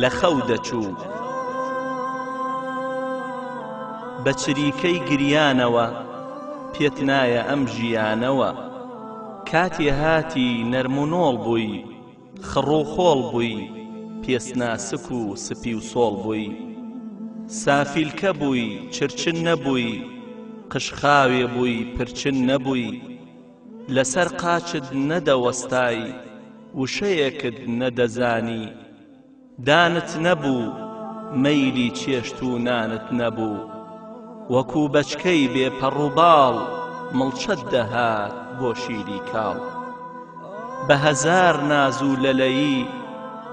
لە خەو دەچوو بە چریکەی گریانەوە پێت نایە ئەم ژیانەوە کاتێ هاتی نەرمونۆڵ بووی خڕۆ خۆڵ بووی پێستناسک و سپی و سۆڵ بووی سافیلکە بووی چرچن نەبووی قشخاوێ بووی پرچن نەبووی لەسەر قاچت نەدەوەستای وشەیەکت نەدەزانی دانت نەبوو مەیلی چێشت و نانت نەبوو وەکوو بەچکەی بێ پەڕوباڵ مڵچەت دەهات بۆ شیری کاڵ بە هەزار ناز و لەلەیی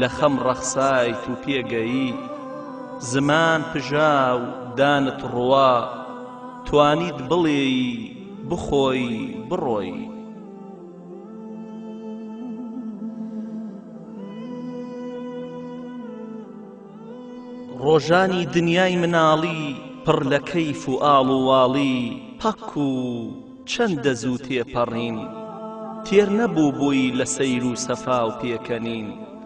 لە خەم ڕەخسایت و پێگەیی زمان پژاو دانت ڕوا توانیت بڵێی بخۆی بڕۆی. ڕۆژانی دنیای مناڵی پڕ لە کەیف و ئاڵ و واڵی پەک و چەندە زوو تێپەڕین تێر نەبووبووی لە سەیر و سەفا و پێکەنین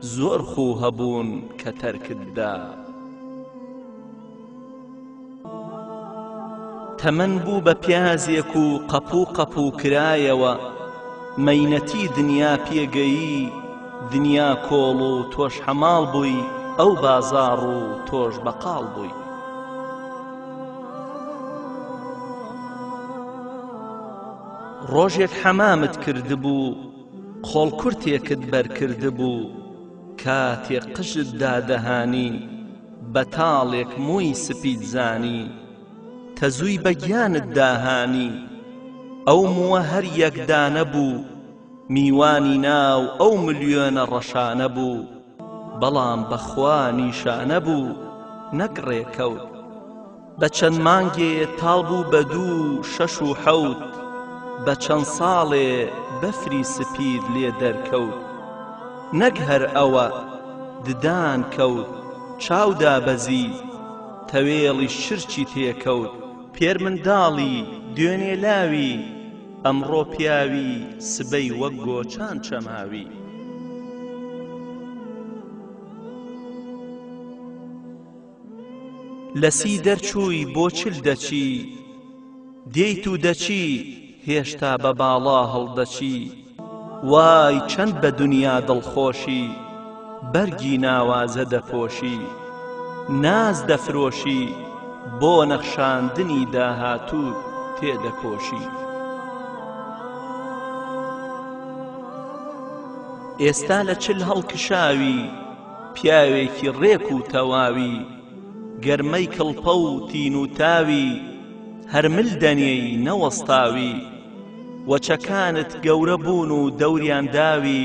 زۆر خوو هەبوون کە تەرکت دا تەمەن بوو بە پیازێک و قەپوو قەپوو کرایەوە مەینەتی دنیا پێگەیی دنیا کۆڵ و تۆش حەماڵ بووی ئەو بازاڕ و تۆش بەقاڵ بووی ڕۆژێک حەمامت کردبوو خۆڵکورتێکت بەرکردبوو کاتێ قژت دادەهانی بە تاڵێک مووی سپیت زانی تەزووی بە گیانت داهانی ئەو مووە هەر یەک دانە بوو میوانی ناو ئەو ملیۆنە ڕەشانە بوو بەڵام بەخوا نیشانە بوو نەک ڕێکەوت بە چەند مانگێ تاڵ بوو بە دوو و شەش و حەوت بە چەند ساڵێ بەفری سپیت لێ دەرکەوت نەک هەر ئەوە ددان کەوت چاو دابەزی تەوێڵی شرچی تێکەوت پێرمنداڵی دوێنێ لاوی ئەمڕۆ پیاوی سبەی وەک گۆچان چەماوی. لە سی دەرچووی بۆ چل دەچی دێیت و دەچی هێشتا بە باڵا هەڵدەچی وای چەند بە دنیا دڵخۆشی. بەرگی ناوازە دەپۆشی ناز دەفرۆشی بۆ نەخشاندنی داهاتووت تێدەکۆشی ئێستا لە چل هەڵکشاوی پیاوێکی ڕێک و تەواوی گەرمەی کڵپە و تین و تاوی هەرمل دەنێی نەوەستاوی وەچەکانت گەورە بوون و دەوریان داوی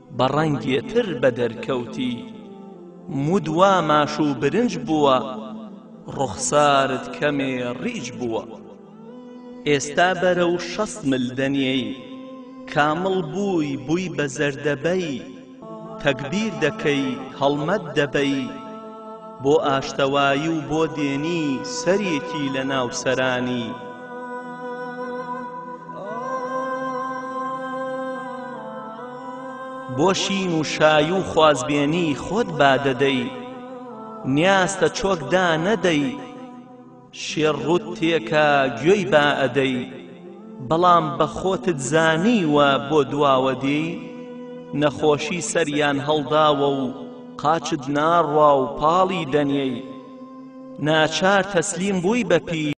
بە ڕەنگێ تر بە دەرکەوتی مود وا ماش و برنج بووە ڕوخسارت کەمێ ڕیج بووە ئێستا بەرەو شەست مل دەنێی کامڵ بووی بووی بە زەردەبەی تەگبیر دەکەی هەڵمەت دەبەی بۆ ئاشتەوایی و بۆ دێنی سەرێکی لە ناو سەرانی. بۆ شین و شای و خوازبێنی خۆت با دەدەی نیاز تە چۆک دا نەدەی. شێڕ ڕووت تێکا گوێی با ئەدەی بەڵام بە خۆتت زانیوە بۆ دواوە دێی نەخۆشی سەریان هەڵداوە و قاچت ناڕوا و پاڵی دەنێی ناچار تەسلیم بووی بە پیی